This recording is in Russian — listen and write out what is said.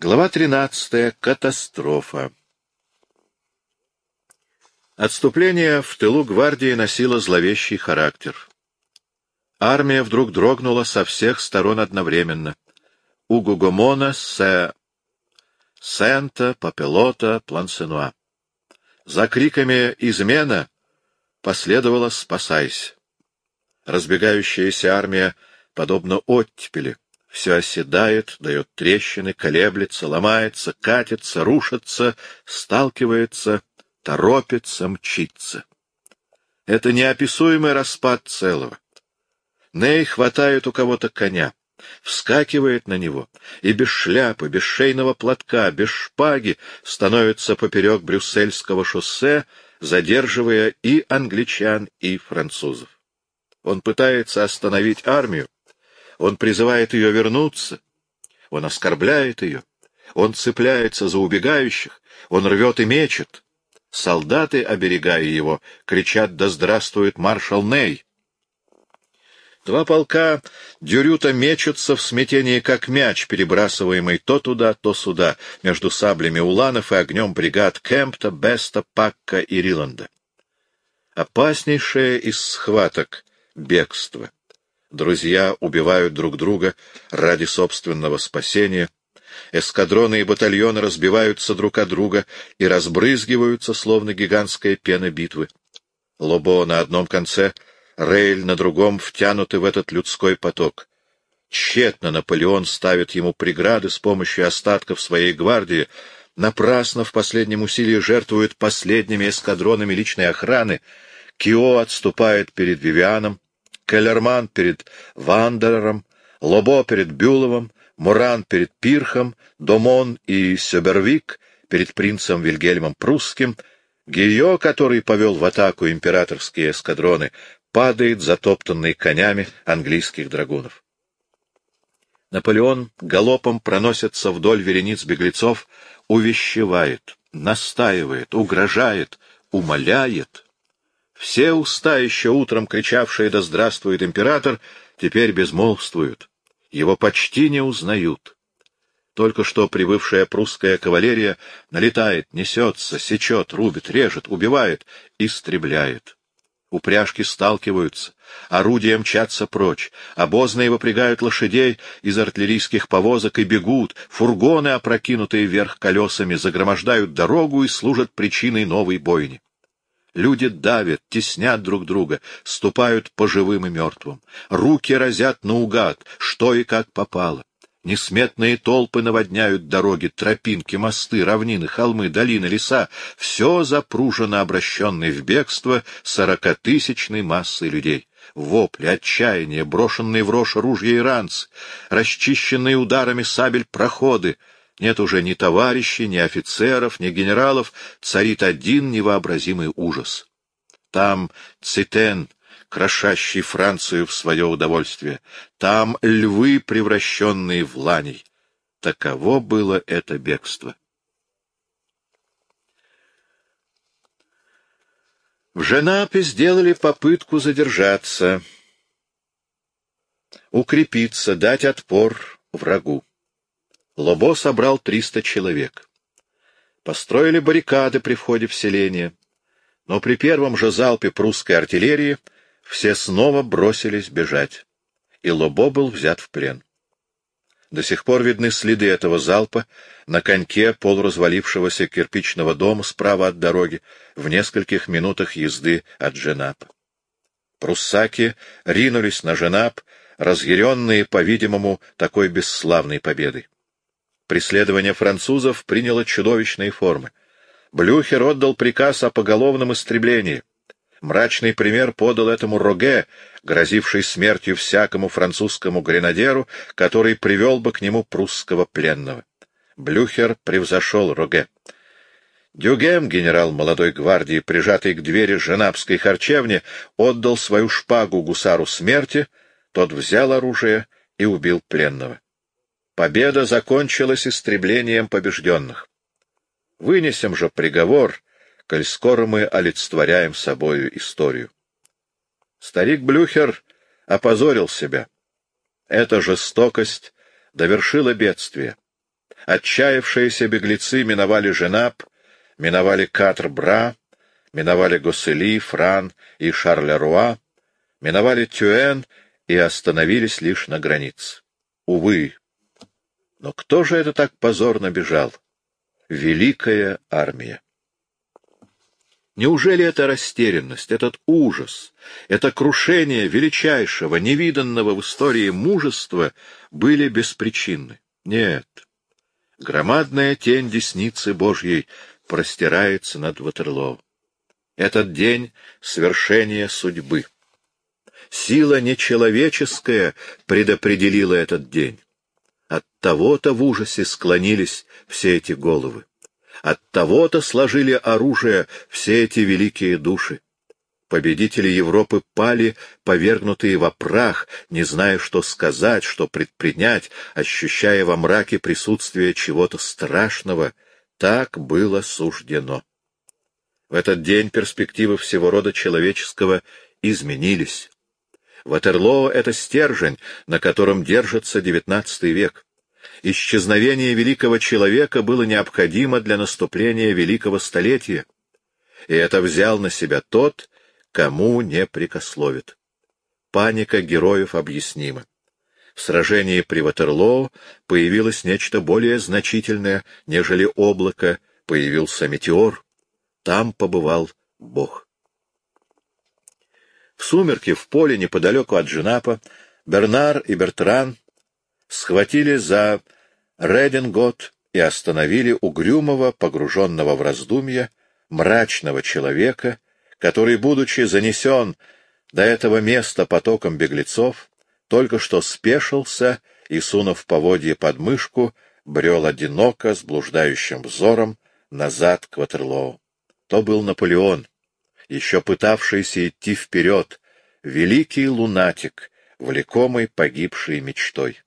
Глава 13. Катастрофа. Отступление в тылу гвардии носило зловещий характер. Армия вдруг дрогнула со всех сторон одновременно. У Гугомона, Се... Сента, Папелота, Плансенуа. За криками «Измена!» последовало «Спасайся!». Разбегающаяся армия, подобно оттепели, все оседает, дает трещины, колеблется, ломается, катится, рушится, сталкивается, торопится, мчится. Это неописуемый распад целого. Ней хватает у кого-то коня, вскакивает на него, и без шляпы, без шейного платка, без шпаги становится поперек брюссельского шоссе, задерживая и англичан, и французов. Он пытается остановить армию, он призывает ее вернуться, он оскорбляет ее, он цепляется за убегающих, он рвет и мечет. Солдаты, оберегая его, кричат «Да здравствует маршал Ней!» Два полка Дюрюта мечутся в смятении, как мяч, перебрасываемый то туда, то сюда, между саблями уланов и огнем бригад Кемпта, Беста, Пакка и Риланда. Опаснейшее из схваток — бегство. Друзья убивают друг друга ради собственного спасения. Эскадроны и батальоны разбиваются друг от друга и разбрызгиваются, словно гигантская пена битвы. Лобо на одном конце, Рейль на другом втянуты в этот людской поток. Тщетно Наполеон ставит ему преграды с помощью остатков своей гвардии, напрасно в последнем усилии жертвует последними эскадронами личной охраны, Кио отступает перед Вивианом, Келлерман перед Вандерером, Лобо перед Бюловым, Муран перед Пирхом, Домон и Сёбервик перед принцем Вильгельмом Прусским, Гийо, который повел в атаку императорские эскадроны, падает затоптанный конями английских драгунов. Наполеон галопом проносится вдоль верениц беглецов, увещевает, настаивает, угрожает, умоляет — все уста, еще утром кричавшие «Да здравствует император!», теперь безмолвствуют. Его почти не узнают. Только что прибывшая прусская кавалерия налетает, несется, сечет, рубит, режет, убивает, истребляет. Упряжки сталкиваются, орудия мчатся прочь, обозные выпрягают лошадей из артиллерийских повозок и бегут, фургоны, опрокинутые вверх колесами, загромождают дорогу и служат причиной новой бойни. Люди давят, теснят друг друга, ступают по живым и мертвым. Руки разят наугад, что и как попало. Несметные толпы наводняют дороги, тропинки, мосты, равнины, холмы, долины, леса. Все запружено обращенной в бегство сорокатысячной массой людей. Вопли, отчаяние, брошенные в рожь ружья и ранцы, расчищенные ударами сабель проходы — нет уже ни товарищей, ни офицеров, ни генералов, царит один невообразимый ужас. Там Цитен, крошащий Францию в свое удовольствие, там львы, превращенные в ланей. Таково было это бегство. В Женапе сделали попытку задержаться, укрепиться, дать отпор врагу. Лобо собрал триста человек. Построили баррикады при входе в селение, но при первом же залпе прусской артиллерии все снова бросились бежать, и Лобо был взят в плен. До сих пор видны следы этого залпа на коньке полуразвалившегося кирпичного дома справа от дороги, в нескольких минутах езды от Женапа. Пруссаки ринулись на Женап, разъяренные, по-видимому, такой бесславной победой. Преследование французов приняло чудовищные формы. Блюхер отдал приказ о поголовном истреблении. Мрачный пример подал этому Роге, грозивший смертью всякому французскому гренадеру, который привел бы к нему прусского пленного. Блюхер превзошел Роге. Дюгем, генерал молодой гвардии, прижатый к двери женапской харчевни, отдал свою шпагу гусару смерти, тот взял оружие и убил пленного. Победа закончилась истреблением побежденных. Вынесем же приговор, коль скоро мы олицетворяем собою историю. Старик Блюхер опозорил себя. Эта жестокость довершила бедствие. Отчаявшиеся беглецы миновали Женап, миновали Катр-Бра, миновали Госсели, Фран и Шарлеруа, миновали Тюэн и остановились лишь на границе. Увы, но кто же это так позорно бежал? Великая армия. Неужели эта растерянность, этот ужас, это крушение величайшего, невиданного в истории мужества были беспричинны? Нет. Громадная тень десницы Божьей простирается над Ватерлоо. Этот день — свершение судьбы. Сила нечеловеческая предопределила этот день. От того-то в ужасе склонились все эти головы. От того-то сложили оружие все эти великие души. Победители Европы пали, повергнутые во прах, не зная, что сказать, что предпринять, ощущая во мраке присутствие чего-то страшного. Так было суждено. В этот день перспективы всего рода человеческого изменились. Ватерлоо — это стержень, на котором держится XIX век. Исчезновение великого человека было необходимо для наступления великого столетия, и это взял на себя тот, кому не прикословит. Паника героев объяснима. В сражении при Ватерлоо появилось нечто более значительное, нежели облако, появился метеор. Там побывал Бог. В сумерки в поле неподалеку от Женапа Бернар и Бертран схватили за Редингот и остановили угрюмого, погруженного в раздумья, мрачного человека, который, будучи занесен до этого места потоком беглецов, только что спешился и, сунув поводье под мышку, брел одиноко с блуждающим взором назад к Ватерлоу. То был Наполеон, еще пытавшийся идти вперед, великий лунатик, влекомый погибшей мечтой.